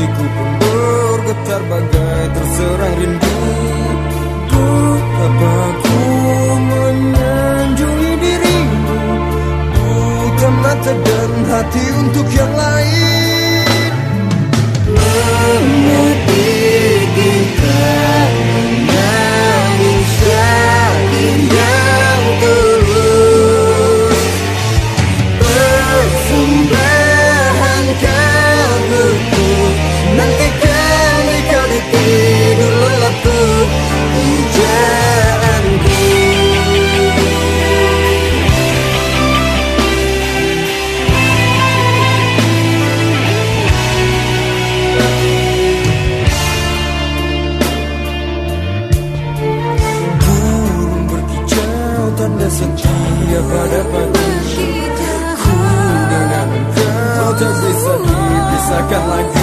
Hatiku pun bergetar bagai terserang rindu. Betapa ku menanjungi dirimu. Bukan mata dan hati untuk yang lain. Mengerti kita. Ku dengan kau jadi sedih Bisakah lagi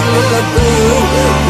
Look at you.